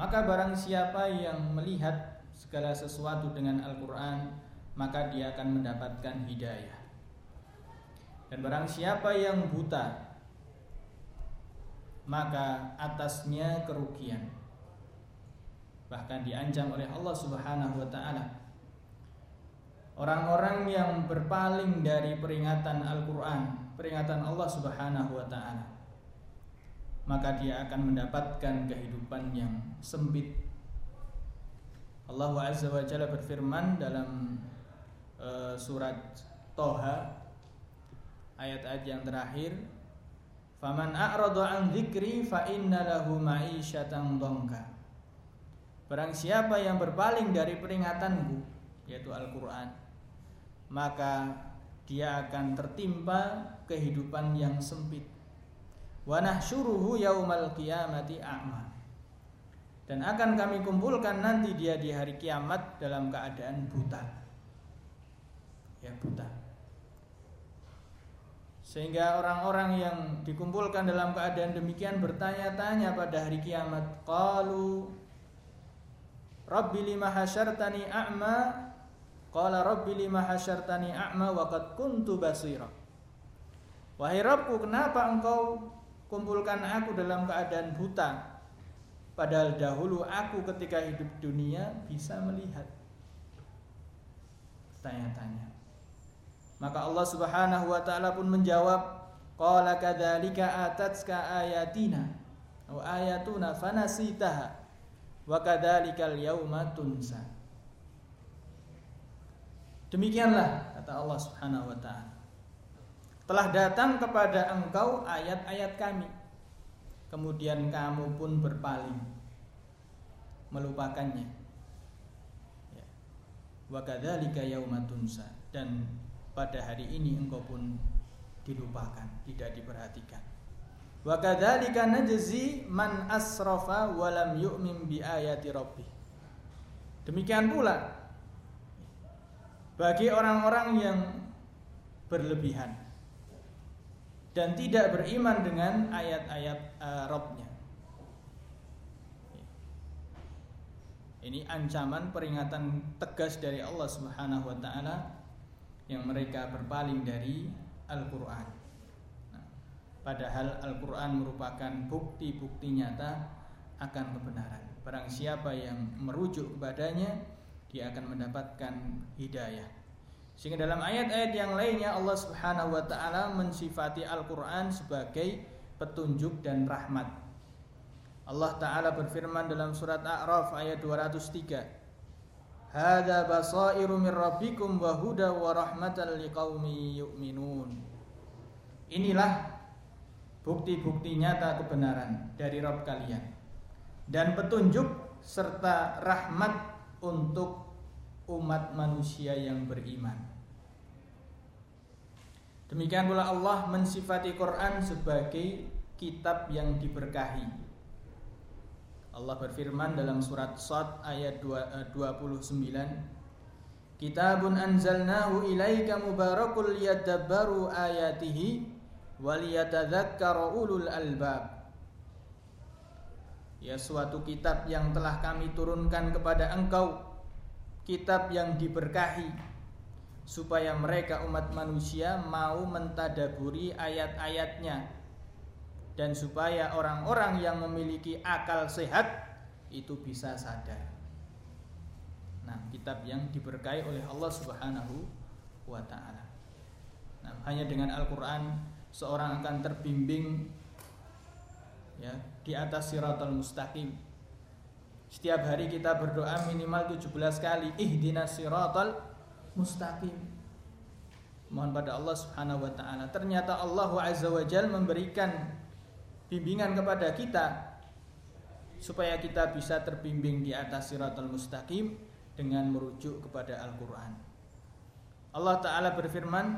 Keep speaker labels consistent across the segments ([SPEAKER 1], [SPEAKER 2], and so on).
[SPEAKER 1] Maka barang siapa yang melihat segala sesuatu dengan Al-Quran Maka dia akan mendapatkan hidayah. Dan barang siapa yang buta Maka atasnya kerugian. Bahkan diancam oleh Allah subhanahu wa ta'ala. Orang-orang yang berpaling dari peringatan Al-Quran Peringatan Allah subhanahu wa ta'ala maka dia akan mendapatkan kehidupan yang sempit. Allah Azza wa Jalla berfirman dalam uh, surat Toha ayat-ayat yang terakhir Faman a'rada an dzikri fa inna lahu ma'isyatan dhanka. Barang siapa yang berpaling dari peringatanku yaitu Al-Qur'an maka dia akan tertimpa kehidupan yang sempit wa nahsyuruhu yaumal qiyamati a'ma. Dan akan kami kumpulkan nanti dia di hari kiamat dalam keadaan buta. Ya buta. Sehingga orang-orang yang dikumpulkan dalam keadaan demikian bertanya-tanya pada hari kiamat qalu rabbi lima hasyartani a'ma? Qala rabbi lima hasyartani a'ma wa kuntu basira. Wahai Rabbku kenapa engkau kumpulkan aku dalam keadaan buta. Padahal dahulu aku ketika hidup dunia bisa melihat. Tanya-tanya. Maka Allah Subhanahu wa taala pun menjawab qala kadzalika atatska ayatina wa ayatuna fanasitaha wa kadzalikal yauma tunsa. Demikianlah kata Allah Subhanahu wa taala telah datang kepada engkau ayat-ayat kami. Kemudian kamu pun berpaling. Melupakannya. Ya. yaumatunsa dan pada hari ini engkau pun dilupakan tidak diperhatikan. Wa kadzalika najzi man asrafa wa lam yu'min bi ayati rabbih. Demikian pula bagi orang-orang yang berlebihan dan tidak beriman dengan ayat-ayat uh, Robnya. Ini ancaman peringatan tegas dari Allah Subhanahu wa taala yang mereka berpaling dari Al-Qur'an. Nah, padahal Al-Qur'an merupakan bukti-bukti nyata akan kebenaran. Barang siapa yang merujuk kepadanya, dia akan mendapatkan hidayah. Sehingga dalam ayat-ayat yang lainnya Allah Subhanahu wa taala mensifati Al-Qur'an sebagai petunjuk dan rahmat. Allah taala berfirman dalam surat A'raf ayat 203. Hadza basairu mir rabbikum wa huda wa rahmatan liqaumi yu'minun. Inilah bukti-bukti nyata kebenaran dari Rabb kalian dan petunjuk serta rahmat untuk umat manusia yang beriman. Demikian pula Allah mensifati Quran sebagai kitab yang diberkahi. Allah berfirman dalam surat Sad ayat 29 eh, Kitabun anzalnahu ilaika mubarakul liyadabbaru ayatihi waliyatadzakkara ulul albab Ya suatu kitab yang telah kami turunkan kepada engkau Kitab yang diberkahi supaya mereka umat manusia mau mentadaburi ayat-ayatnya dan supaya orang-orang yang memiliki akal sehat itu bisa sadar. Nah, kitab yang diberkahi oleh Allah Subhanahu wa taala. Nah, hanya dengan Al-Qur'an seorang akan terbimbing ya di atas siratal mustaqim. Setiap hari kita berdoa minimal 17 kali ihdinas siratal mustaqim. Mohon pada Allah Subhanahu wa taala. Ternyata Allah Azza wa memberikan bimbingan kepada kita supaya kita bisa terbimbing di atas siratal mustaqim dengan merujuk kepada Al-Qur'an. Allah taala berfirman,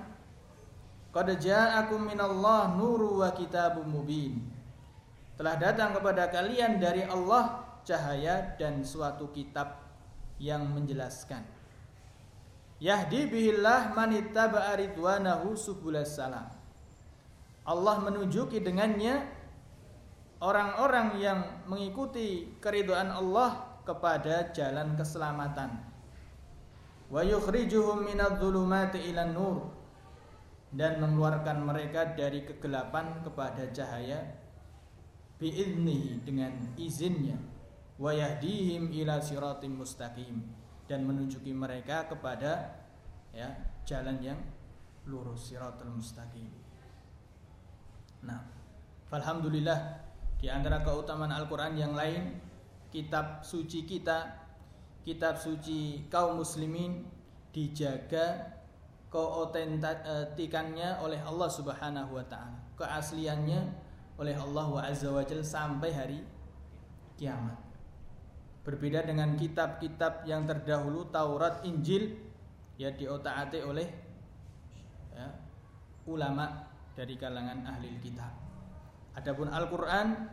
[SPEAKER 1] "Qad ja'akum minallah nuru wa kitabum mubin." Telah datang kepada kalian dari Allah cahaya dan suatu kitab yang menjelaskan. Yahdi bihillah manittaba'a ridwanahu subulas salam. Allah menunjuki dengannya orang-orang yang mengikuti keridhaan Allah kepada jalan keselamatan. Wa yukhrijuhum minadh-dhulumati ilan nur. Dan mengeluarkan mereka dari kegelapan kepada cahaya biiznihi dengan izinnya. Wa yahdihim ila siratim mustaqim dan menunjuki mereka kepada ya jalan yang lurus siratul mustaqim. Nah, alhamdulillah di antara keutamaan Al-Qur'an yang lain kitab suci kita kitab suci kaum muslimin dijaga keotentikannya oleh Allah Subhanahu wa taala, keasliannya oleh Allah wa azza wajal sampai hari kiamat. Berbeda dengan kitab-kitab yang terdahulu Taurat, Injil ya diotak-atik oleh ya, ulama dari kalangan ahli kitab. Adapun Al-Qur'an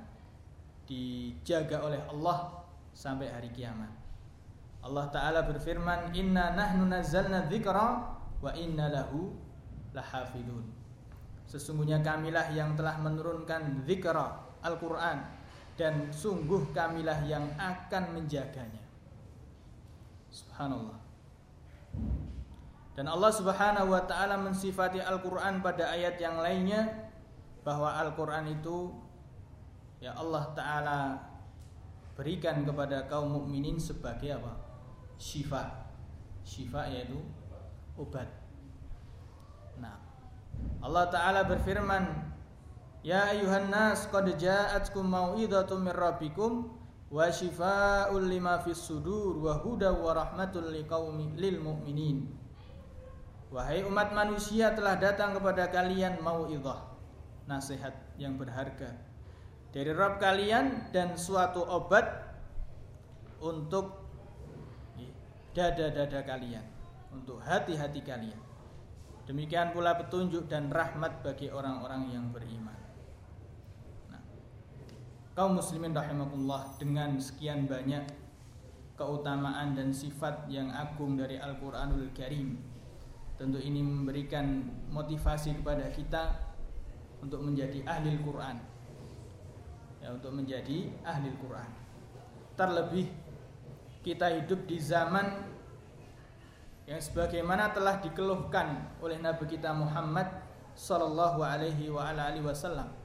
[SPEAKER 1] dijaga oleh Allah sampai hari kiamat. Allah taala berfirman, "Inna nahnu nazzalna dzikra wa inna lahu lahafidun. Sesungguhnya kamilah yang telah menurunkan zikra Al-Quran dan sungguh kamilah yang akan menjaganya. Subhanallah. Dan Allah Subhanahu wa taala mensifati Al-Qur'an pada ayat yang lainnya bahwa Al-Qur'an itu ya Allah taala berikan kepada kaum mukminin sebagai apa? Syifa. Syifa yaitu obat. Nah, Allah taala berfirman, "Ya ayuhan nas qad ja'atkum mau'izatun mir rabbikum wa shifaa'un lima fis sudur wa huda wa rahmatul liqaumi lil mu'minin." Wahai umat manusia telah datang kepada kalian mau'izah, nasihat yang berharga dari Rabb kalian dan suatu obat untuk dada-dada kalian untuk hati-hati kalian. Demikian pula petunjuk dan rahmat bagi orang-orang yang beriman. Kaum muslimin rahimakumullah dengan sekian banyak keutamaan dan sifat yang agung dari Al-Qur'anul Karim. Tentu ini memberikan motivasi kepada kita untuk menjadi ahli Al-Qur'an. Ya, untuk menjadi ahli Al-Qur'an. Terlebih kita hidup di zaman yang sebagaimana telah dikeluhkan oleh Nabi kita Muhammad sallallahu alaihi wa alihi wasallam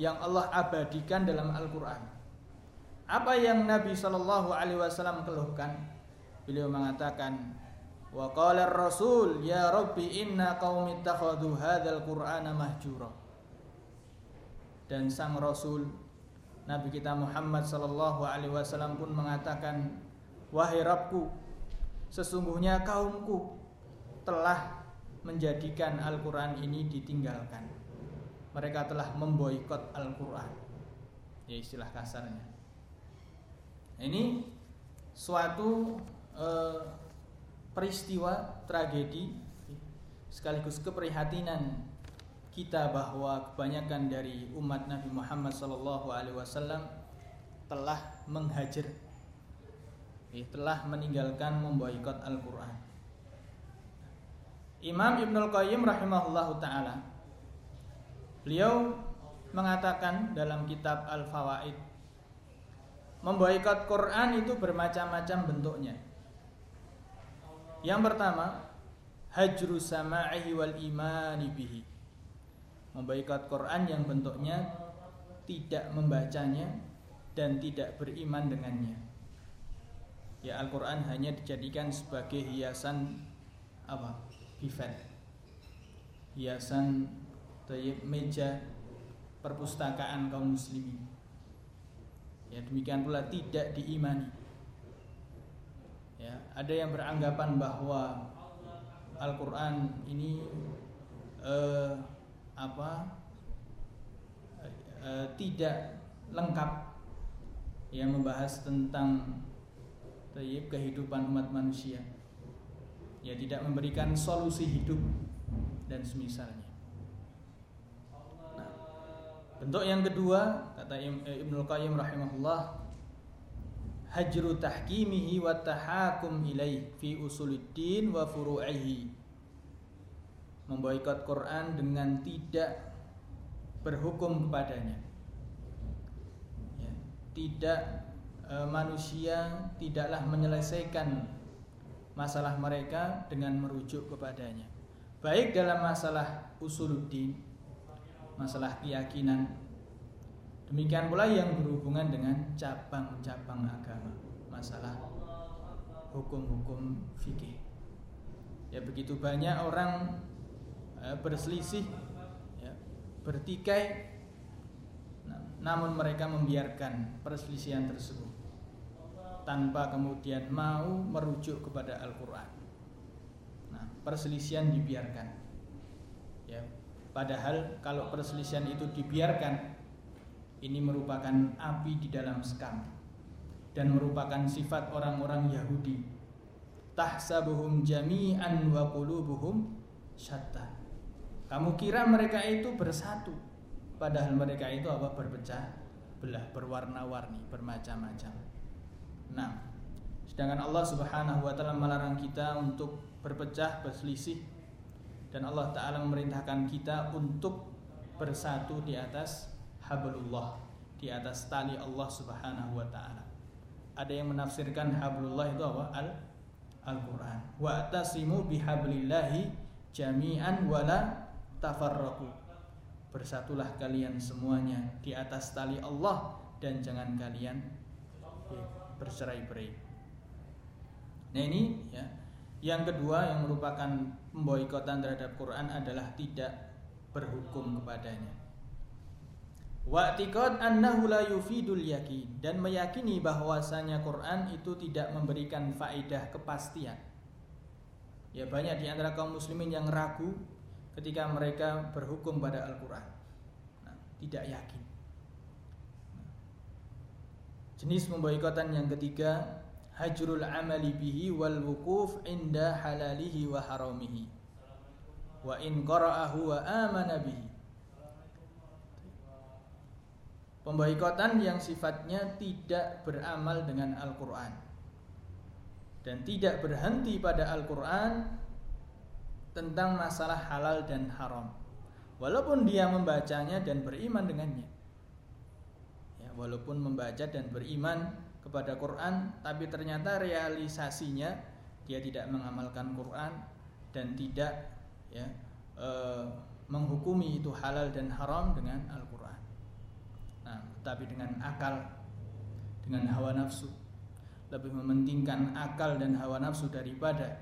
[SPEAKER 1] yang Allah abadikan dalam Al-Qur'an. Apa yang Nabi sallallahu alaihi wasallam keluhkan? Beliau mengatakan, "Wa qala ar-rasul ya rabbi inna qaumi ittakhadhu hadzal qur'ana mahjura." Dan sang rasul Nabi kita Muhammad sallallahu alaihi wasallam pun mengatakan, "Wahai Rabbku, Sesungguhnya kaumku telah menjadikan Al-Quran ini ditinggalkan. Mereka telah memboikot Al-Quran. Ya istilah kasarnya. Ini suatu eh, peristiwa tragedi sekaligus keprihatinan kita bahwa kebanyakan dari umat Nabi Muhammad SAW telah menghajar eh, telah meninggalkan memboikot Al-Quran. Imam Ibnul Qayyim rahimahullahu taala beliau mengatakan dalam kitab Al-Fawaid memboikot Quran itu bermacam-macam bentuknya. Yang pertama, hajru sama'ihi wal imani bihi. Memboikot Quran yang bentuknya tidak membacanya dan tidak beriman dengannya ya Al-Quran hanya dijadikan sebagai hiasan apa bifet hiasan meja perpustakaan kaum muslimin. Ya demikian pula tidak diimani. Ya ada yang beranggapan bahwa Al-Quran ini eh, apa eh, tidak lengkap yang membahas tentang Tayyib kehidupan umat manusia. Ya tidak memberikan solusi hidup Dan semisalnya Bentuk yang kedua Kata eh, Ibnu Qayyim rahimahullah Hajru tahkimihi wa tahakum ilaih Fi usuluddin wa furu'ihi Memboikot Quran dengan tidak berhukum kepadanya tidak e, manusia tidaklah menyelesaikan masalah mereka dengan merujuk kepadanya. Baik dalam masalah usuluddin, masalah keyakinan. Demikian pula yang berhubungan dengan cabang-cabang agama, masalah hukum-hukum fikih. Ya begitu banyak orang e, berselisih, ya, bertikai namun mereka membiarkan perselisihan tersebut tanpa kemudian mau merujuk kepada Al-Qur'an. Nah, perselisihan dibiarkan. Ya, padahal kalau perselisihan itu dibiarkan ini merupakan api di dalam sekam dan merupakan sifat orang-orang Yahudi. Tahsabuhum jami'an wa qulubuhum syatta. Kamu kira mereka itu bersatu, Padahal mereka itu apa berpecah belah, berwarna-warni, bermacam-macam. Nah, sedangkan Allah Subhanahu wa taala melarang kita untuk berpecah, berselisih dan Allah taala memerintahkan kita untuk bersatu di atas hablullah, di atas tali Allah Subhanahu wa taala. Ada yang menafsirkan hablullah itu apa? Al Al-Qur'an. Wa tasimu bihablillahi jami'an wala tafarraqu bersatulah kalian semuanya di atas tali Allah dan jangan kalian bercerai-berai. Nah ini ya. Yang kedua yang merupakan pemboikotan terhadap Quran adalah tidak berhukum kepadanya. Wa'tiqad annahu la yufidul yakin dan meyakini bahwasanya Quran itu tidak memberikan faedah kepastian. Ya banyak di antara kaum muslimin yang ragu ketika mereka berhukum pada Al-Quran nah, tidak yakin nah. jenis memboikotan yang ketiga hajrul amali bihi wal wukuf inda halalihi wa haramihi wa in qara'ahu wa amana bihi Pemboikotan yang sifatnya tidak beramal dengan Al-Quran Dan tidak berhenti pada Al-Quran tentang masalah halal dan haram. Walaupun dia membacanya dan beriman dengannya. Ya, walaupun membaca dan beriman kepada Quran, tapi ternyata realisasinya dia tidak mengamalkan Quran dan tidak ya e, menghukumi itu halal dan haram dengan Al-Quran. Nah, tapi dengan akal, dengan hawa nafsu, lebih mementingkan akal dan hawa nafsu daripada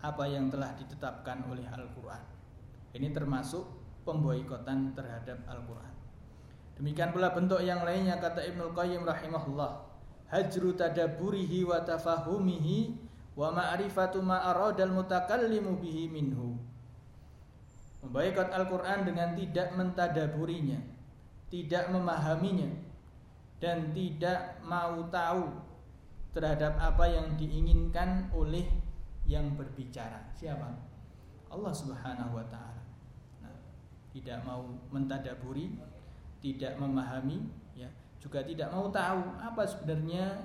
[SPEAKER 1] apa yang telah ditetapkan oleh Al-Quran. Ini termasuk pemboikotan terhadap Al-Quran. Demikian pula bentuk yang lainnya kata Ibnu Qayyim rahimahullah. Hajru tadaburihi wa tafahumihi wa ma'rifatu ma aradal mutakallimu bihi minhu. Memboikot Al-Quran dengan tidak mentadaburinya, tidak memahaminya, dan tidak mau tahu terhadap apa yang diinginkan oleh yang berbicara. Siapa? Allah Subhanahu wa taala. Nah, tidak mau mentadaburi tidak memahami juga tidak mau tahu apa sebenarnya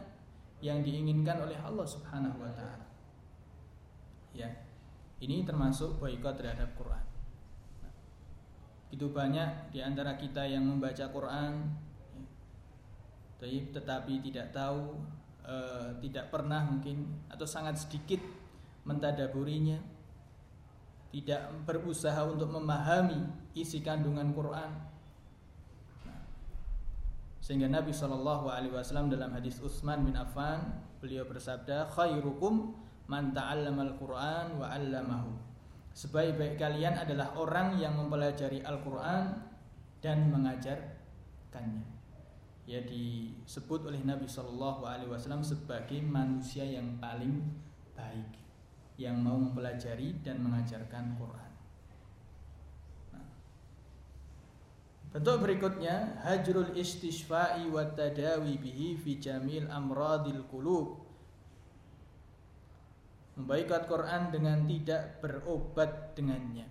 [SPEAKER 1] yang diinginkan oleh Allah Subhanahu wa taala ya ini termasuk boikot terhadap Quran nah, itu banyak di antara kita yang membaca Quran tetapi tidak tahu eh, tidak pernah mungkin atau sangat sedikit mentadaburinya, tidak berusaha untuk memahami isi kandungan Quran. Sehingga Nabi Shallallahu Alaihi Wasallam dalam hadis Utsman bin Affan beliau bersabda, khairukum man ta'allama al-Quran wa 'allamahu. Sebaik-baik kalian adalah orang yang mempelajari Al-Quran dan mengajarkannya. Ya disebut oleh Nabi Shallallahu Alaihi Wasallam sebagai manusia yang paling baik yang mau mempelajari dan mengajarkan Quran. Nah. Bentuk berikutnya hajrul istishfa'i wa tadawi bihi fi jamil amradil qulub. Membaikat Quran dengan tidak berobat dengannya.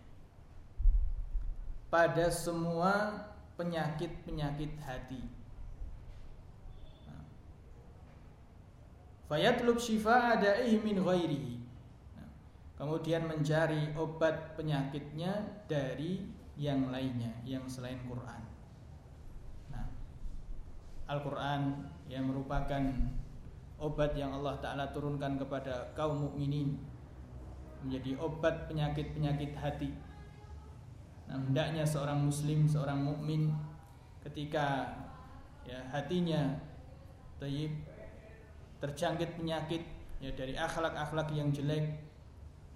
[SPEAKER 1] Pada semua penyakit-penyakit hati. Nah. Fayatlub syifa'a da'ihi min ghairihi kemudian mencari obat penyakitnya dari yang lainnya yang selain Quran. Nah, Al-Qur'an yang merupakan obat yang Allah taala turunkan kepada kaum mukminin menjadi obat penyakit-penyakit hati. Nah, hendaknya seorang muslim, seorang mukmin ketika ya hatinya terjangkit penyakit ya dari akhlak-akhlak yang jelek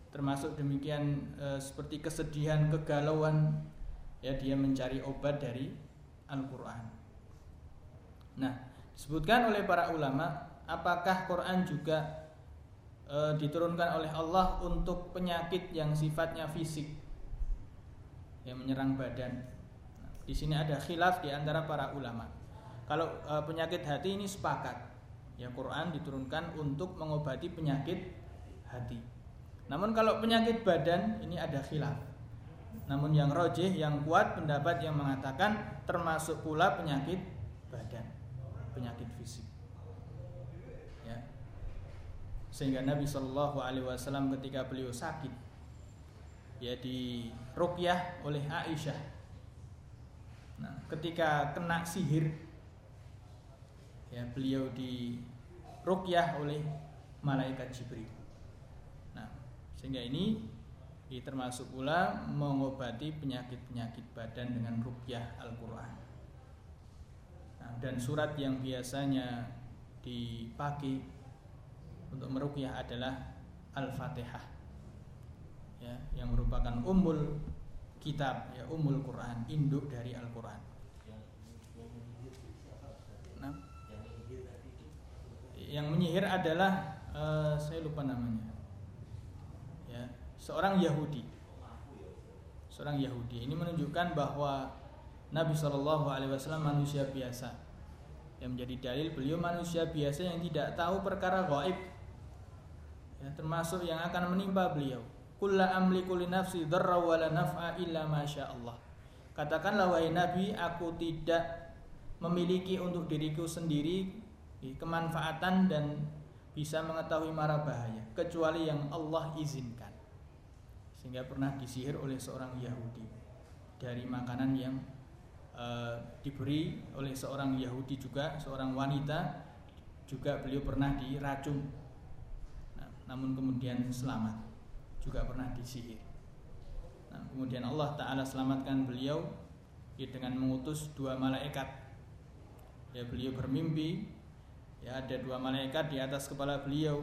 [SPEAKER 1] termasuk demikian e, seperti kesedihan, kegalauan ya dia mencari obat dari Al-Qur'an. Nah, disebutkan oleh para ulama apakah Quran juga e, diturunkan oleh Allah untuk penyakit yang sifatnya fisik yang menyerang badan. Nah, di sini ada khilaf di antara para ulama. Kalau e, penyakit hati ini sepakat Ya Quran diturunkan untuk mengobati penyakit hati. Namun kalau penyakit badan ini ada khilaf. Namun yang rojih, yang kuat pendapat yang mengatakan termasuk pula penyakit badan, penyakit fisik. Ya. Sehingga Nabi Shallallahu Alaihi Wasallam ketika beliau sakit, ya di rukyah oleh Aisyah. Nah, ketika kena sihir, ya beliau di rukyah oleh malaikat Jibril. Nah, sehingga ini termasuk pula mengobati penyakit-penyakit badan dengan rukyah Al-Quran. Nah, dan surat yang biasanya dipakai untuk merukyah adalah Al-Fatihah. Ya, yang merupakan umul kitab ya umul Quran, induk dari Al-Quran. yang menyihir adalah uh, saya lupa namanya ya seorang Yahudi. Seorang Yahudi. Ini menunjukkan bahwa Nabi Shallallahu Alaihi Wasallam manusia biasa. Yang menjadi dalil beliau manusia biasa yang tidak tahu perkara gaib. Ya, termasuk yang akan menimpa beliau. Kulla amliku li nafsi dharra naf'a illa masya Allah. Katakanlah wahai Nabi aku tidak memiliki untuk diriku sendiri kemanfaatan dan bisa mengetahui mara bahaya kecuali yang Allah izinkan sehingga pernah disihir oleh seorang Yahudi. Dari makanan yang e, diberi oleh seorang Yahudi juga seorang wanita juga beliau pernah diracun. Nah, namun kemudian selamat. Juga pernah disihir. Nah, kemudian Allah Taala selamatkan beliau ya, dengan mengutus dua malaikat. Ya beliau bermimpi ya ada dua malaikat di atas kepala beliau.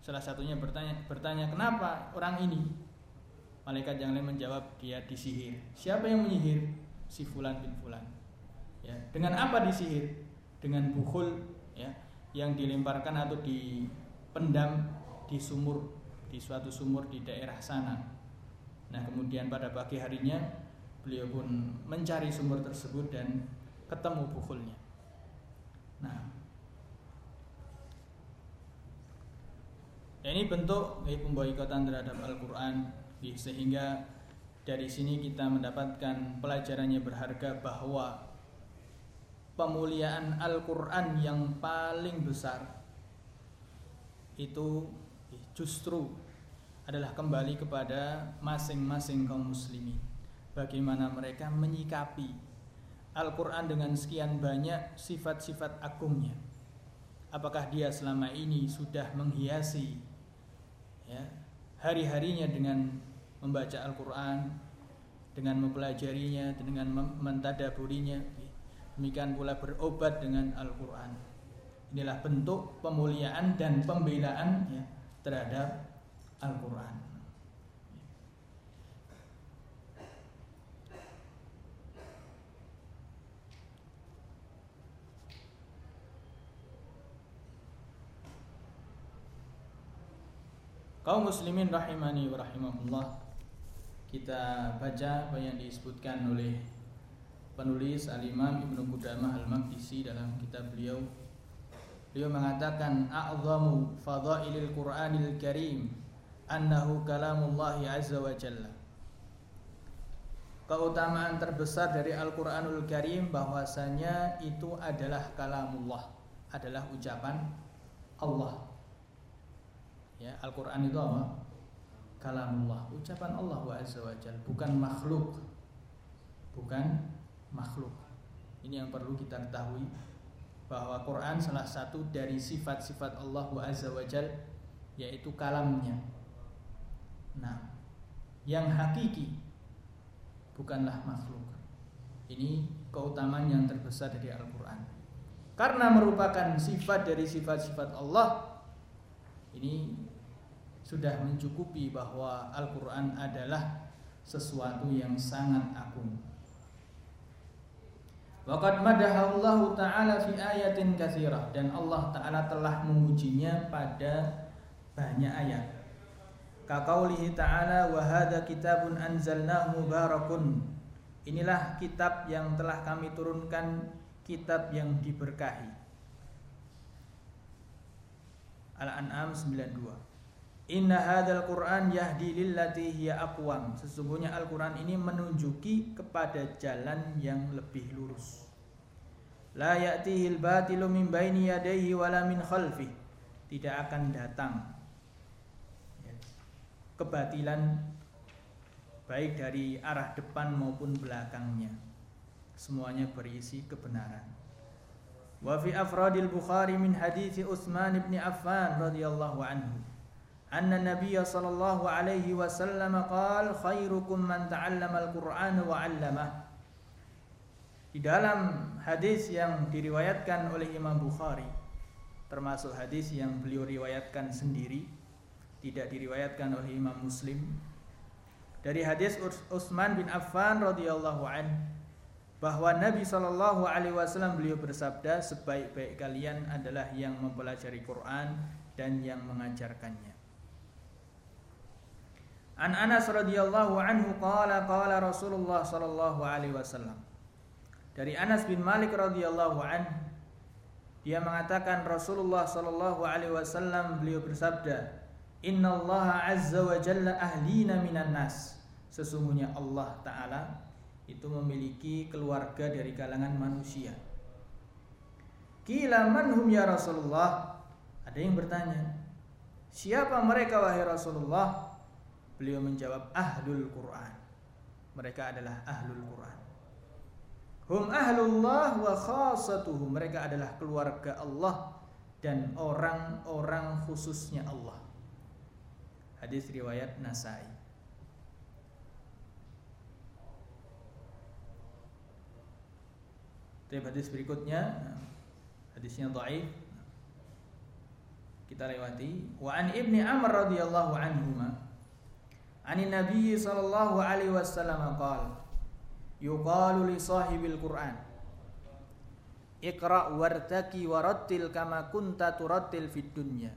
[SPEAKER 1] Salah satunya bertanya bertanya kenapa orang ini malaikat yang lain menjawab dia disihir. Siapa yang menyihir? Si fulan bin fulan. Ya dengan apa disihir? Dengan bukhul ya yang dilemparkan atau dipendam di sumur di suatu sumur di daerah sana. Nah kemudian pada pagi harinya beliau pun mencari sumur tersebut dan ketemu bukhulnya nah Ya, ini bentuk eh, pemboikotan terhadap Al-Quran sehingga dari sini kita mendapatkan pelajarannya berharga bahwa pemuliaan Al-Quran yang paling besar itu justru adalah kembali kepada masing-masing kaum muslimin. Bagaimana mereka menyikapi Al-Quran dengan sekian banyak sifat-sifat agungnya. Apakah dia selama ini sudah menghiasi ya, hari-harinya dengan membaca Al-Quran, dengan mempelajarinya, dengan mentadaburinya. Demikian pula berobat dengan Al-Quran. Inilah bentuk pemuliaan dan pembelaan ya, terhadap Al-Quran. Kaum muslimin rahimani wa rahimahullah Kita baca apa yang disebutkan oleh penulis Al-Imam Ibnu Qudamah Al-Maqdisi dalam kitab beliau. Beliau mengatakan a'zamu fadailil Qur'anil Karim annahu kalamullah azza wa jalla. Keutamaan terbesar dari Al-Qur'anul Karim bahwasanya itu adalah kalamullah adalah ucapan Allah. Ya Al-Quran itu apa? Kalamullah ucapan Allah azza wa bukan makhluk bukan makhluk ini yang perlu kita ketahui bahwa Quran salah satu dari sifat-sifat Allah Azza wa yaitu kalamnya. Nah, yang hakiki bukanlah makhluk. Ini keutamaan yang terbesar dari Al-Quran. Karena merupakan sifat dari sifat-sifat Allah, ini sudah mencukupi bahwa Al-Quran adalah sesuatu yang sangat agung. Waqad Allah ta'ala fi ayatin kathirah Dan Allah ta'ala telah memujinya pada banyak ayat. Kaqaulihi ta'ala wa hadha kitabun anzalnahu mubarakun. Inilah kitab yang telah kami turunkan Kitab yang diberkahi. Al-An'am 92 Inna hadal Quran yahdi lillati hiya aqwam. Sesungguhnya Al-Quran ini menunjuki kepada jalan yang lebih lurus. La ya'tihil batilu min baini yadayhi wala min khalfih. Tidak akan datang kebatilan baik dari arah depan maupun belakangnya. Semuanya berisi kebenaran. Wa fi afradil Bukhari min hadithi Utsman bin Affan radhiyallahu anhu anna Nabiy sallallahu alaihi wasallam qala khairukum man ta'allama al-Qur'an wa. Di dalam hadis yang diriwayatkan oleh Imam Bukhari termasuk hadis yang beliau riwayatkan sendiri tidak diriwayatkan oleh Imam Muslim dari hadis Utsman bin Affan radhiyallahu an bahwa Nabi Shallallahu alaihi wasallam beliau bersabda sebaik-baik kalian adalah yang mempelajari Quran dan yang mengajarkannya An Anas radhiyallahu anhu qala qala Rasulullah sallallahu alaihi wasallam. Dari Anas bin Malik radhiyallahu anhu dia mengatakan Rasulullah sallallahu alaihi wasallam beliau bersabda, "Inna Allah azza wa jalla ahlina minan nas." Sesungguhnya Allah taala itu memiliki keluarga dari kalangan manusia. Kila manhum ya Rasulullah? Ada yang bertanya, "Siapa mereka wahai Rasulullah?" Beliau menjawab ahlul Quran. Mereka adalah ahlul Quran. Hum ahlullah wa khasatuhu. Mereka adalah keluarga Allah dan orang-orang khususnya Allah. Hadis riwayat Nasai. Tapi hadis berikutnya hadisnya dhaif. Kita lewati. Wa an Ibni Amr radhiyallahu anhu Ani Nabi sallallahu alaihi wasallam qala yuqalu li sahibil Qur'an. Iqra wartaki warattil kama kunta turattil fid dunya.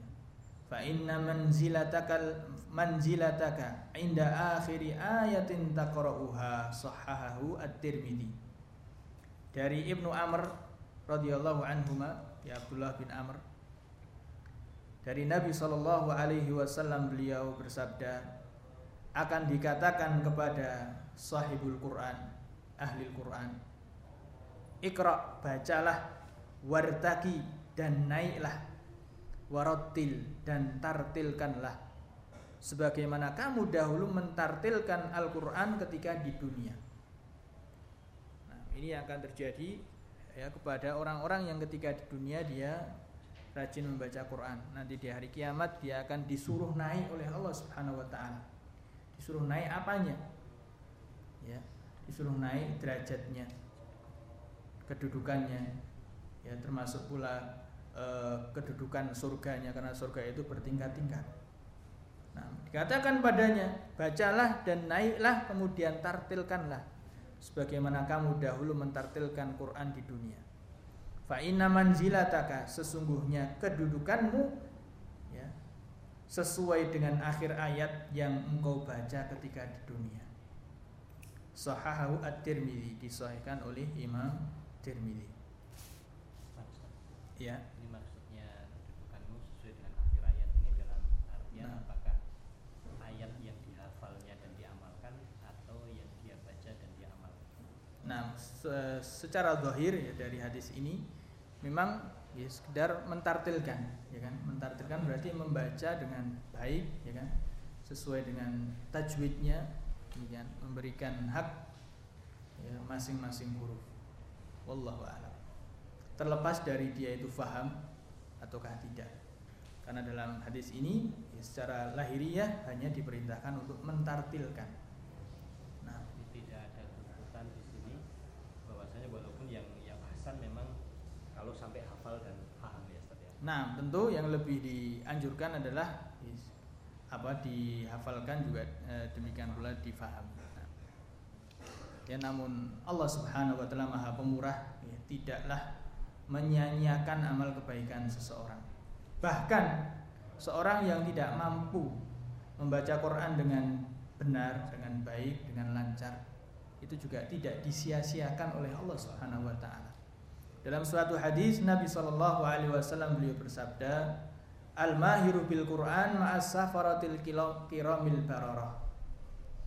[SPEAKER 1] Fa inna manzilataka manzilataka inda akhiri ayatin taqra'uha sahahahu at-Tirmidzi dari Ibnu Amr radhiyallahu anhuma ya Abdullah bin Amr. Dari Nabi sallallahu alaihi wasallam beliau bersabda akan dikatakan kepada sahibul Quran, ahli Quran. Iqra, bacalah, wartaki dan naiklah, warotil dan tartilkanlah. Sebagaimana kamu dahulu mentartilkan Al-Quran ketika di dunia. Nah, ini yang akan terjadi ya kepada orang-orang yang ketika di dunia dia rajin membaca Quran. Nanti di hari kiamat dia akan disuruh naik oleh Allah Subhanahu wa taala disuruh naik apanya? Ya disuruh naik derajatnya kedudukannya. Ya termasuk pula e, kedudukan surganya karena surga itu bertingkat-tingkat. Nah dikatakan padanya bacalah dan naiklah kemudian tartilkanlah sebagaimana kamu dahulu mentartilkan Quran di dunia. Fa inna manzilataka sesungguhnya kedudukanmu sesuai dengan akhir ayat yang engkau baca ketika di dunia. Sahahu at-Tirmidzi disahihkan oleh Imam Tirmidzi.
[SPEAKER 2] Ya. Ini maksudnya kedudukanmu sesuai dengan akhir ayat ini dalam artian nah. apakah ayat yang dihafalnya dan diamalkan atau yang dia baca dan dia amalkan.
[SPEAKER 1] Nah, se secara zahir ya dari hadis ini memang ya sekedar mentartilkan ya kan mentartilkan berarti membaca dengan baik ya kan sesuai dengan tajwidnya ya kan? memberikan hak ya masing-masing huruf wallahu a'lam terlepas dari dia itu faham ataukah tidak. Karena dalam hadis ini ya, secara lahiriah hanya diperintahkan untuk mentartilkan.
[SPEAKER 2] Nah, tidak ada tuntutan di sini bahwasanya walaupun yang yang hasan memang kalau sampai hafal dan paham ya Ustaz ya.
[SPEAKER 1] Nah, tentu yang lebih dianjurkan adalah apa dihafalkan juga e, demikian pula difahami. Nah, ya namun Allah Subhanahu wa taala Maha Pemurah ya, tidaklah menyanyiakan amal kebaikan seseorang. Bahkan seorang yang tidak mampu membaca Quran dengan benar, dengan baik, dengan lancar, itu juga tidak disia-siakan oleh Allah Subhanahu wa taala. Dalam suatu hadis Nabi Shallallahu alaihi wasallam beliau bersabda, "Al-mahiru bil Quran ma'as safaratil kiramil bararah."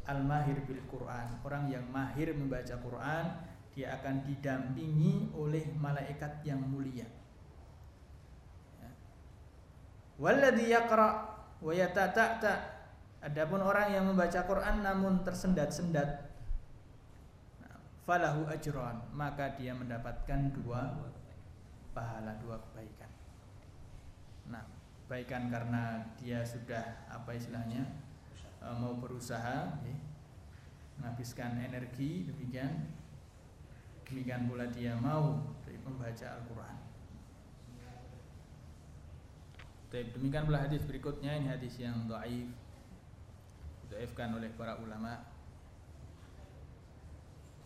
[SPEAKER 1] Al-mahir bil Quran, orang yang mahir membaca Quran dia akan didampingi oleh malaikat yang mulia. Ya. Walladhi yaqra wa yatata'ta. Adapun orang yang membaca Quran namun tersendat-sendat falahu ajran, maka dia mendapatkan dua pahala, dua kebaikan. Nah, kebaikan karena dia sudah apa istilahnya e, mau berusaha ya, menghabiskan energi demikian. Demikian pula dia mau membaca Al-Quran. Demikian pula hadis berikutnya. Ini hadis yang doaif doaifkan oleh para ulama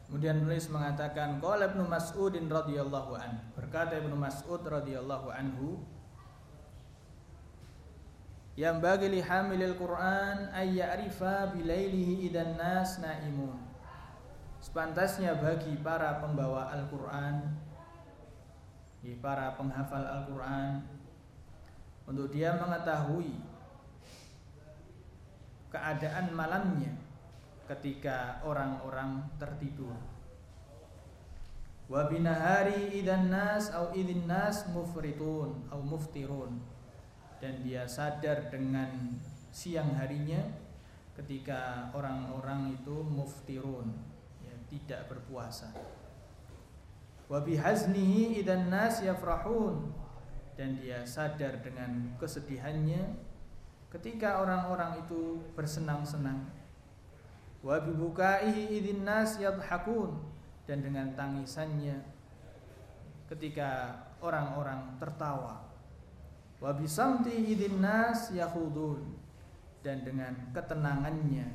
[SPEAKER 1] Kemudian penulis mengatakan qala Ibnu Mas'udin radhiyallahu an. Berkata Ibnu Mas'ud radhiyallahu anhu yang bagi li hamilil Quran ay ya'rifa bilailihi idan nas naimun. Sepantasnya bagi para pembawa Al-Quran para penghafal Al-Quran untuk dia mengetahui keadaan malamnya ketika orang-orang tertidur wa binahari idan nas au idin nas mufritun au muftirun dan dia sadar dengan siang harinya ketika orang-orang itu muftirun tidak berpuasa. Wa bihaznihi idan nas yafrahun dan dia sadar dengan kesedihannya ketika orang-orang itu bersenang-senang. Wa bibukaihi idin nas yadhakun dan dengan tangisannya ketika orang-orang tertawa. Wa bisamti idin nas yakhudun. Dan dengan ketenangannya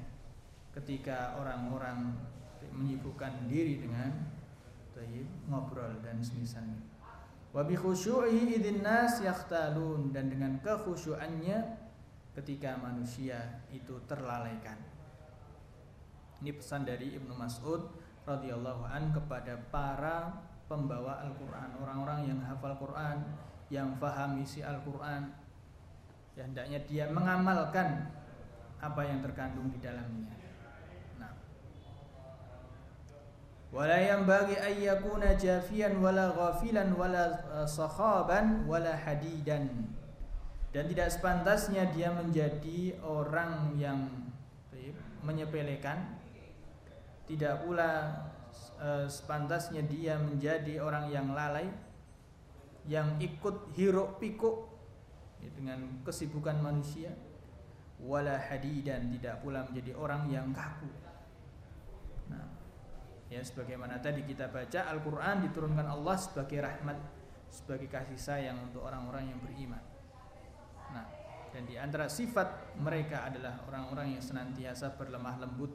[SPEAKER 1] ketika orang-orang menyibukkan diri dengan ngobrol dan semisalnya. Wa bi khusyu'i idzin nas yakhtalun. Dan dengan kekhusyuannya ketika manusia itu terlalaikan ini pesan dari Ibnu Mas'ud radhiyallahu an kepada para pembawa Al-Qur'an orang-orang yang hafal Quran yang faham isi Al-Qur'an. Ya hendaknya dia mengamalkan apa yang terkandung di dalamnya. Wala yanbaghi an yakuna jafiyan wala ghafilan wala uh, sakhaban wala hadidan. Dan tidak sepantasnya dia menjadi orang yang menyepelekan tidak pula uh, sepantasnya dia menjadi orang yang lalai yang ikut hiruk pikuk ya, dengan kesibukan manusia wala hadidan tidak pula menjadi orang yang kaku Ya sebagaimana tadi kita baca Al-Qur'an diturunkan Allah sebagai rahmat, sebagai kasih sayang untuk orang-orang yang beriman. Nah, dan di antara sifat mereka adalah orang-orang yang senantiasa berlemah lembut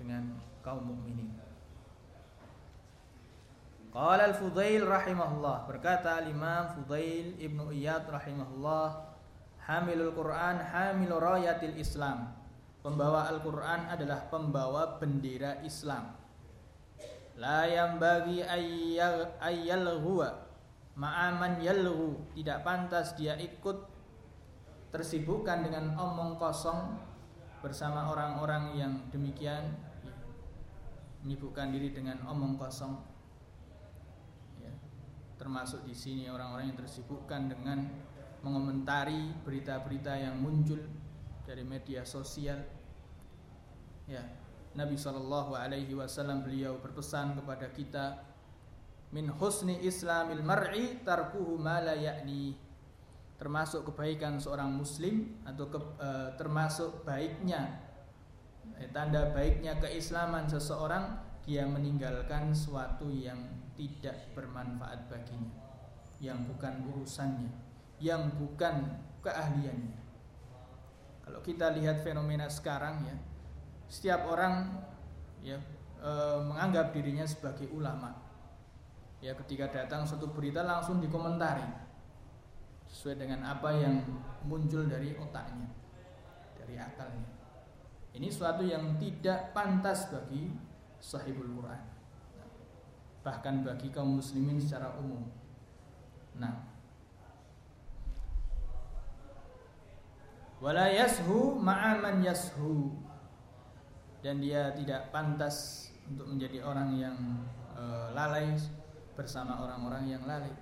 [SPEAKER 1] dengan kaum mukminin. Qala al-Fudail rahimahullah berkata Imam Fudail Ibnu Iyad rahimahullah hamilul Quran hamilu rayatil Islam. Pembawa Al-Qur'an adalah pembawa bendera Islam la yang bagi ayyal huwa ma'aman yalhu tidak pantas dia ikut tersibukkan dengan omong kosong bersama orang-orang yang demikian menyibukkan diri dengan omong kosong. Ya. termasuk di sini orang-orang yang tersibukkan dengan mengomentari berita-berita yang muncul dari media sosial. Ya. Nabi Shallallahu Alaihi Wasallam beliau berpesan kepada kita min husni islamil mar'i tarkuhu ma la ya'ni. Termasuk kebaikan seorang muslim atau ke, e, termasuk baiknya tanda baiknya keislaman seseorang dia meninggalkan sesuatu yang tidak bermanfaat baginya. Yang bukan urusannya. Yang bukan keahliannya. Kalau kita lihat fenomena sekarang ya setiap orang ya e, menganggap dirinya sebagai ulama. Ya ketika datang suatu berita langsung dikomentari. Sesuai dengan apa yang muncul dari otaknya, dari akalnya. Ini suatu yang tidak pantas bagi sahibul Quran. Bahkan bagi kaum muslimin secara umum. Nah, wala yashu ma'aman yashu dan dia tidak pantas untuk menjadi orang yang e, lalai bersama orang-orang yang lalai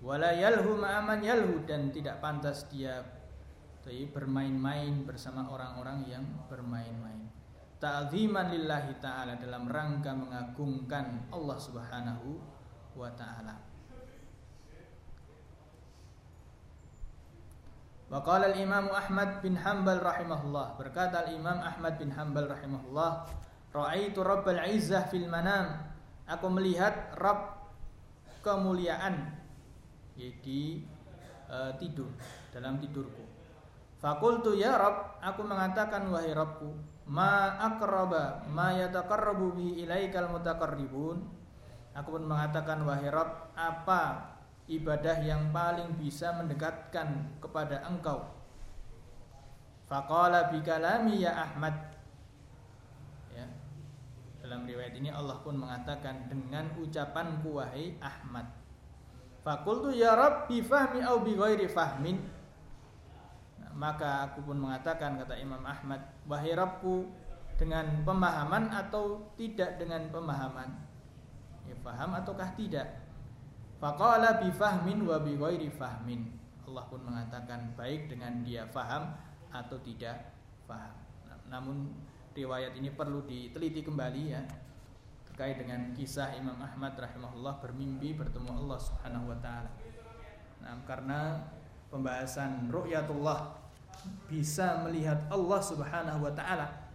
[SPEAKER 1] wala yalhu ma'aman yalhu dan tidak pantas dia bermain-main bersama orang-orang yang bermain-main. Ta'ziman lillahi ta'ala dalam rangka mengagungkan Allah Subhanahu wa taala. Wa qala al-Imam Ahmad bin Hanbal rahimahullah berkata al-Imam Ahmad bin Hanbal rahimahullah Ra'aitu Rabbal Izzah fil manam Aku melihat Rabb kemuliaan di uh, tidur dalam tidurku. Fakultu ya Rob, aku mengatakan wahai Robku, ma akraba ma yataqarrabu bihi ilaikal mutaqarribun. Aku pun mengatakan wahai Rob, apa ibadah yang paling bisa mendekatkan kepada engkau? Faqala bikalami ya Ahmad. Ya. Dalam riwayat ini Allah pun mengatakan dengan ucapanku wahai Ahmad. Fakultu ya Rabbi fahmi au bi ghairi fahmin. Maka aku pun mengatakan kata Imam Ahmad, wahai Rabbku dengan pemahaman atau tidak dengan pemahaman. Ya faham ataukah tidak? Faqala bi fahmin wa bi ghairi fahmin. Allah pun mengatakan baik dengan dia faham atau tidak faham. Nah, namun riwayat ini perlu diteliti kembali ya terkait dengan kisah Imam Ahmad rahimahullah bermimpi bertemu Allah Subhanahu wa taala. Nah, karena pembahasan ru'yatullah bisa melihat Allah Subhanahu wa taala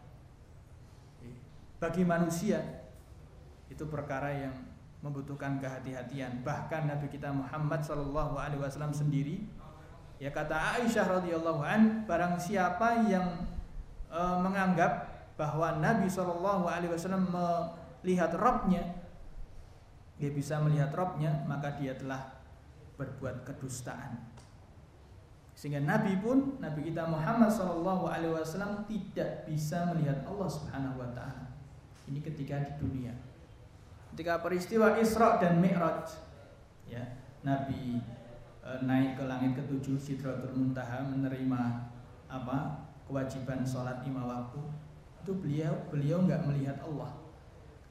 [SPEAKER 1] bagi manusia itu perkara yang membutuhkan kehati-hatian. Bahkan Nabi kita Muhammad Shallallahu alaihi wasallam sendiri ya kata Aisyah radhiyallahu an barang siapa yang e, menganggap bahwa Nabi Shallallahu alaihi wasallam lihat Robnya dia bisa melihat Robnya maka dia telah berbuat kedustaan sehingga Nabi pun Nabi kita Muhammad Shallallahu Alaihi Wasallam tidak bisa melihat Allah Subhanahu Wa Taala ini ketika di dunia ketika peristiwa Isra dan Mi'raj ya Nabi e, naik ke langit ketujuh Sidratul Muntaha menerima apa kewajiban sholat lima waktu itu beliau beliau nggak melihat Allah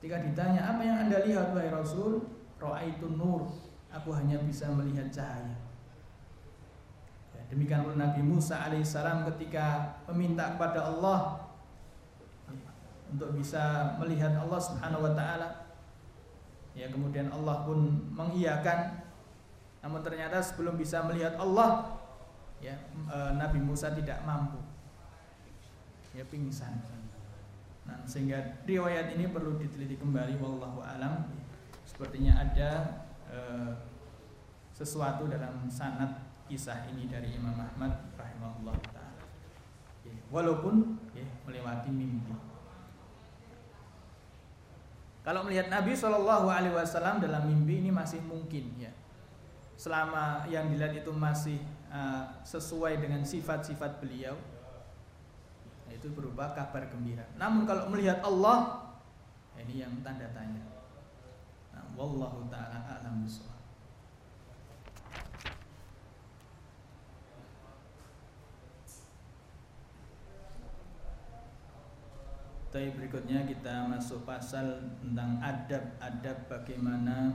[SPEAKER 1] Ketika ditanya apa yang anda lihat wahai Rasul, itu nur. Aku hanya bisa melihat cahaya. Demikian pula Nabi Musa alaihissalam ketika meminta kepada Allah untuk bisa melihat Allah Subhanahu Wa Taala. Ya kemudian Allah pun mengiyakan. Namun ternyata sebelum bisa melihat Allah, ya e, Nabi Musa tidak mampu. Ya pingsan. Nah, sehingga riwayat ini perlu diteliti kembali wallahu alam. Sepertinya ada e, sesuatu dalam sanad kisah ini dari Imam Ahmad rahimahullah taala. Ya, walaupun ya, melewati mimpi. Kalau melihat Nabi Shallallahu Alaihi Wasallam dalam mimpi ini masih mungkin ya, selama yang dilihat itu masih uh, sesuai dengan sifat-sifat beliau, itu berupa kabar gembira. Namun kalau melihat Allah ini yang tanda tanya. Nah, wallahu taala alam Tapi berikutnya kita masuk pasal tentang adab-adab bagaimana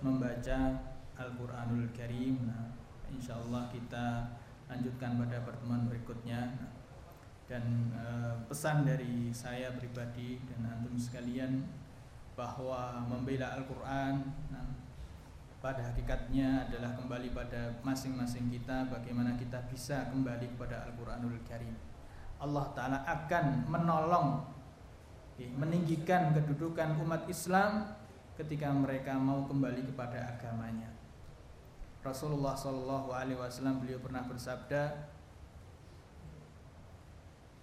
[SPEAKER 1] membaca Al-Quranul Karim. Nah, insya Allah kita lanjutkan pada pertemuan berikutnya. Dan e, pesan dari saya pribadi dan antum sekalian bahwa membela Al-Qur'an nah, pada hakikatnya adalah kembali pada masing-masing kita bagaimana kita bisa kembali kepada Al-Qur'anul Karim. Allah taala akan menolong meninggikan kedudukan umat Islam ketika mereka mau kembali kepada agamanya. Rasulullah Shallallahu Alaihi Wasallam beliau pernah bersabda,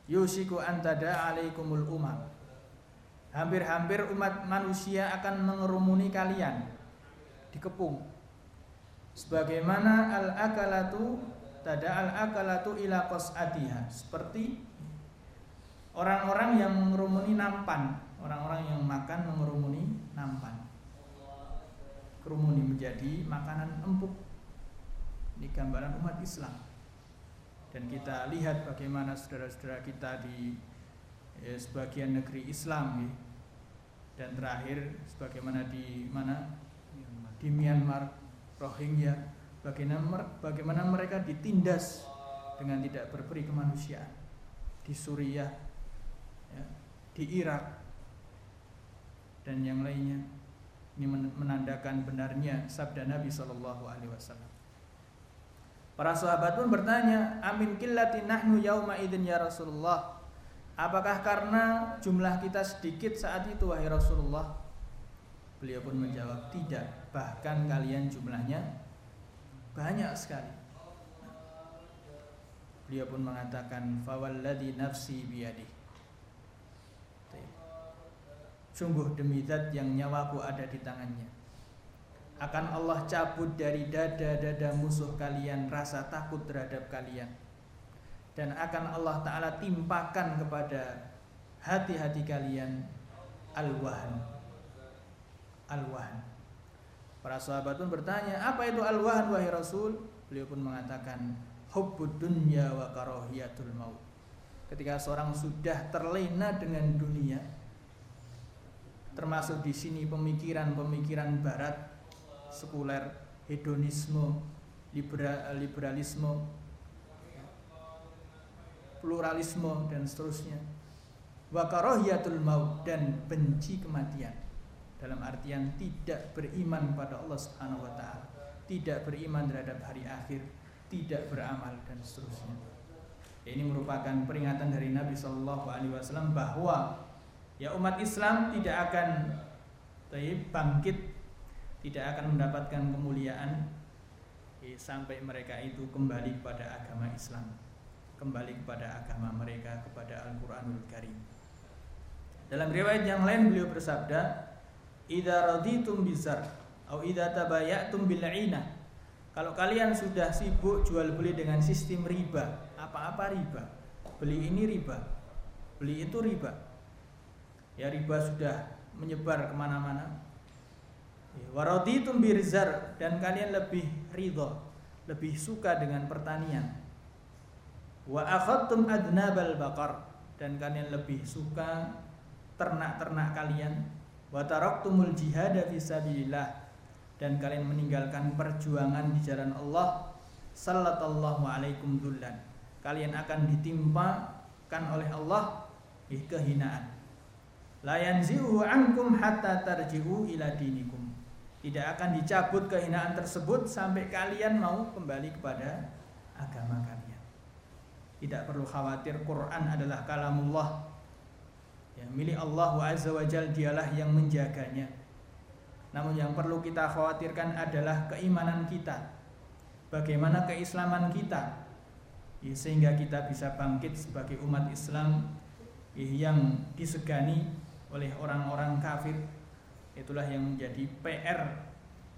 [SPEAKER 1] Yusiku antada alaikumul umam. Hampir-hampir umat manusia akan mengerumuni kalian dikepung. Sebagaimana al akalatu tada al akalatu ila qas'atiha seperti orang-orang yang mengerumuni nampan, orang-orang yang makan mengerumuni nampan. Kerumuni menjadi makanan empuk ini gambaran umat Islam. Dan kita lihat bagaimana saudara-saudara kita di ya, sebagian negeri Islam ya. dan terakhir sebagaimana di mana? Di Myanmar Rohingya. Bagaimana bagaimana mereka ditindas dengan tidak berperi kemanusiaan. Di Suriah di Irak dan yang lainnya ini menandakan benarnya sabda Nabi Shallallahu Alaihi Wasallam. Para sahabat pun bertanya, Amin killati nahnu yauma idin ya Rasulullah. Apakah karena jumlah kita sedikit saat itu wahai Rasulullah? Beliau pun menjawab, tidak. Bahkan kalian jumlahnya banyak sekali. Beliau pun mengatakan, fawalladhi nafsi biyadih Sungguh demi zat yang nyawaku ada di tangannya. Akan Allah cabut dari dada-dada musuh kalian Rasa takut terhadap kalian. Dan akan Allah Ta'ala timpakan kepada Hati-hati kalian Al-Wahan. Al-Wahan. Para sahabat pun bertanya Apa itu Al-Wahan wahai Rasul? Beliau pun mengatakan Hubbud dunya wa karohiyatul maut. Ketika seorang sudah terlena dengan dunia termasuk di sini pemikiran-pemikiran barat sekuler hedonisme liberal, liberalisme pluralisme dan seterusnya. Wakarohiyatul maut dan benci kematian. Dalam artian tidak beriman pada Allah Subhanahu wa taala tidak beriman terhadap hari akhir tidak beramal dan seterusnya. Ini merupakan peringatan dari Nabi Shallallahu Alaihi Wasallam bahwa ya umat Islam tidak akan bangkit tidak akan mendapatkan kemuliaan eh, sampai mereka itu kembali kepada agama Islam kembali kepada agama mereka kepada Al-Qur'anul Karim. Dalam riwayat yang lain beliau bersabda idza raditum bizar atau idza tabayatum bil kalau kalian sudah sibuk jual beli dengan sistem riba apa-apa riba. Beli ini riba beli itu riba ya riba sudah menyebar ke mana-mana. Ya, waraditum birzar dan kalian lebih ridho lebih suka dengan pertanian. Wa akhadtum adnabal bakar dan kalian lebih suka ternak-ternak kalian. Wa taraktumul jihad fisabilillah dan kalian meninggalkan perjuangan di jalan Allah. Sallallahu alaikum dullan kalian akan ditimpakan oleh Allah kehinaan ankum tarji'u ila dinikum. Tidak akan dicabut kehinaan tersebut sampai kalian mau kembali kepada agama kalian. Tidak perlu khawatir Quran adalah kalamullah. Ya, milik Allah azza wa jal dialah yang menjaganya. Namun yang perlu kita khawatirkan adalah keimanan kita. Bagaimana keislaman kita ya, sehingga kita bisa bangkit sebagai umat Islam ya, yang disegani oleh orang-orang kafir itulah yang menjadi PR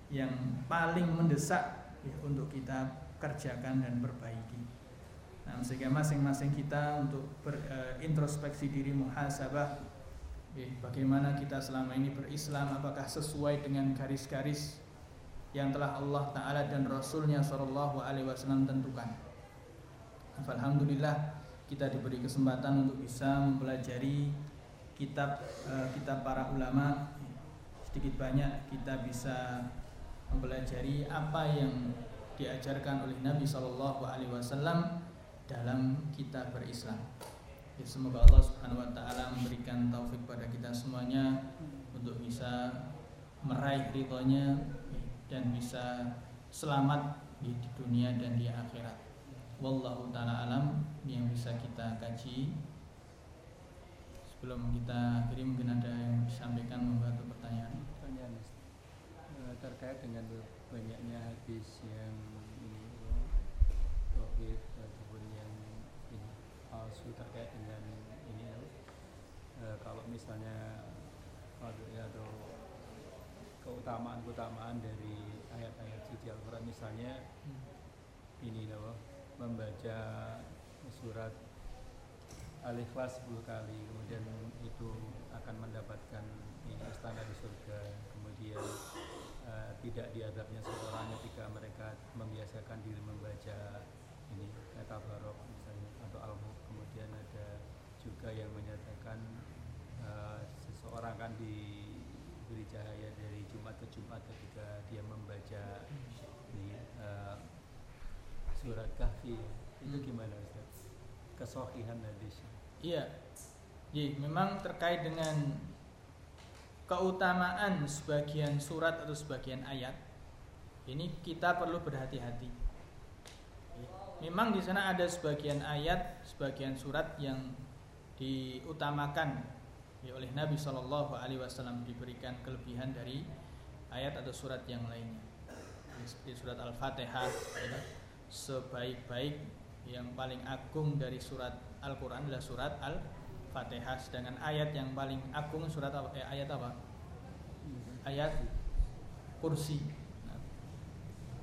[SPEAKER 1] yang paling mendesak ya, untuk kita kerjakan dan perbaiki. Nah, sehingga masing-masing kita untuk berintrospeksi e, diri muhasabah ya, bagaimana kita selama ini berislam apakah sesuai dengan garis-garis yang telah Allah Taala dan Rasulnya Shallallahu Alaihi Wasallam tentukan. Alhamdulillah kita diberi kesempatan untuk bisa mempelajari kitab uh, kitab para ulama sedikit banyak kita bisa mempelajari apa yang diajarkan oleh Nabi Shallallahu Alaihi Wasallam dalam kita berislam. Ya, semoga Allah Subhanahu Wa Taala memberikan taufik pada kita semuanya untuk bisa meraih ridhonya dan bisa selamat di, dunia dan di akhirat. Wallahu taala alam yang bisa kita kaji. Sebelum kita akhiri mungkin ada yang disampaikan membantu pertanyaan.
[SPEAKER 3] Pertanyaan eh, terkait dengan banyaknya hadis yang ini tauhid ataupun yang ini palsu terkait dengan ini e, kalau misalnya ya atau keutamaan-keutamaan dari ayat-ayat suci Al-Quran misalnya hmm. ini loh membaca surat Al-Ikhlas 10 kali kemudian itu akan mendapatkan istana di surga kemudian uh, tidak diadabnya seorang ketika mereka membiasakan diri membaca ini kata barok misalnya atau al kemudian ada juga yang menyatakan uh, seseorang kan diberi cahaya dari Jumat ke Jumat ketika dia membaca ini uh, surat kahfi itu hmm. gimana Ustaz? Kesohihan hadis.
[SPEAKER 1] Iya. Jadi memang terkait dengan keutamaan sebagian surat atau sebagian ayat ini kita perlu berhati-hati. Memang di sana ada sebagian ayat, sebagian surat yang diutamakan ya, oleh Nabi Shallallahu Alaihi Wasallam diberikan kelebihan dari ayat atau surat yang lainnya. Seperti surat Al-Fatihah, ya, sebaik-baik yang paling agung dari surat Al-Quran adalah surat Al-Fatihah sedangkan ayat yang paling agung surat apa? Eh, ayat apa? ayat kursi nah,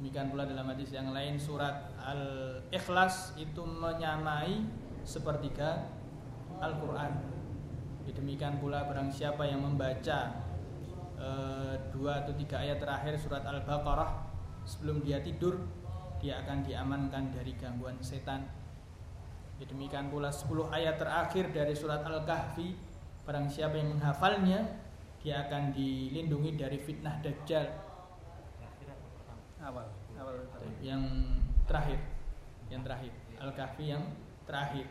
[SPEAKER 1] demikian pula dalam hadis yang lain surat Al-Ikhlas itu menyamai sepertiga Al-Quran demikian pula barang siapa yang membaca e, dua atau tiga ayat terakhir surat Al-Baqarah sebelum dia tidur dia akan diamankan dari gangguan setan. Demikian pula 10 ayat terakhir dari surat Al-Kahfi. Barang siapa yang menghafalnya Dia akan dilindungi dari fitnah Dajjal.
[SPEAKER 3] Awal, awal,
[SPEAKER 1] Yang terakhir Yang terakhir. Al-Kahfi yang terakhir.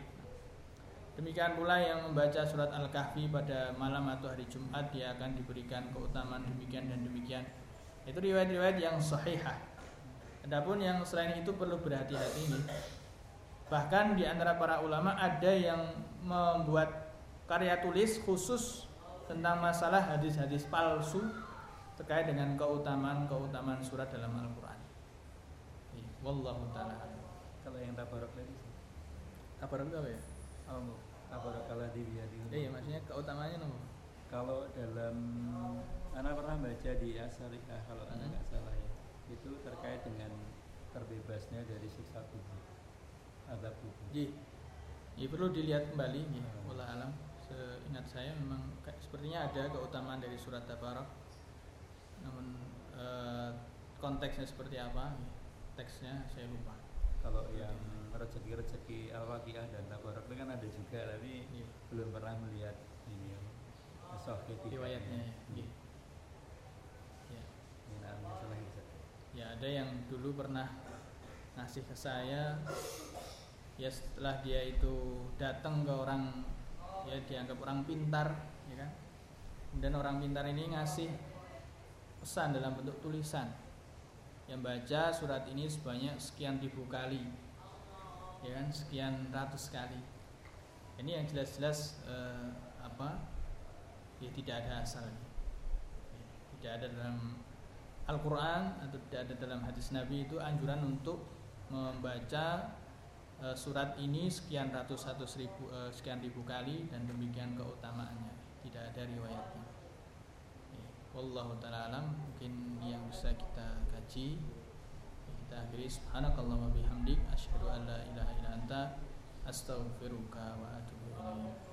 [SPEAKER 1] Demikian pula yang membaca surat Al-Kahfi pada malam atau hari Jumat Dia akan diberikan keutamaan demikian dan demikian. Itu riwayat-riwayat yang sahihah Adapun yang selain itu perlu berhati-hati ini. Bahkan di antara para ulama ada yang membuat karya tulis khusus tentang masalah hadis-hadis palsu terkait dengan keutamaan-keutamaan surat dalam Al-Qur'an. Wallahu taala.
[SPEAKER 3] Kalau yang tabarok tadi
[SPEAKER 1] Tabarok apa ya?
[SPEAKER 3] Oh, tabarok kalau di
[SPEAKER 1] dia di. Iya, maksudnya keutamaannya nopo?
[SPEAKER 3] Kalau dalam anak pernah baca di Asarikah kalau hmm. Itu terkait dengan terbebasnya dari siksa kubur azab kubur.
[SPEAKER 1] Ji, ya perlu dilihat kembali, ya. Wallah alam. Seingat saya memang sepertinya ada keutamaan dari surat Tabarak. Namun e, konteksnya seperti apa? Ya, teksnya saya lupa.
[SPEAKER 3] Kalau yang rezeki-rezeki Al-Waqiah dan Tabarak itu kan ada juga, tapi ya. belum pernah melihat ini ya.
[SPEAKER 1] Riwayatnya ya. Ada yang dulu pernah ngasih ke saya ya setelah dia itu datang ke orang ya dianggap orang pintar ya kan? Dan orang pintar ini ngasih pesan dalam bentuk tulisan. Yang baca surat ini sebanyak sekian ribu kali ya kan? Sekian ratus kali. Ini yang jelas-jelas eh, apa? Ya tidak ada asalnya. Ya, tidak ada dalam Al-Quran atau tidak ada dalam hadis Nabi itu anjuran untuk membaca e, surat ini sekian ratus ratus ribu e, sekian ribu kali dan demikian keutamaannya. Tidak ada riwayatnya. Wallahu taala alam. Mungkin yang bisa kita kaji. Kita akhiri. Subhanakallahumma bihamdik. Asyhadu an la ilaha illa anta. Astaghfiruka wa atubu ilaik.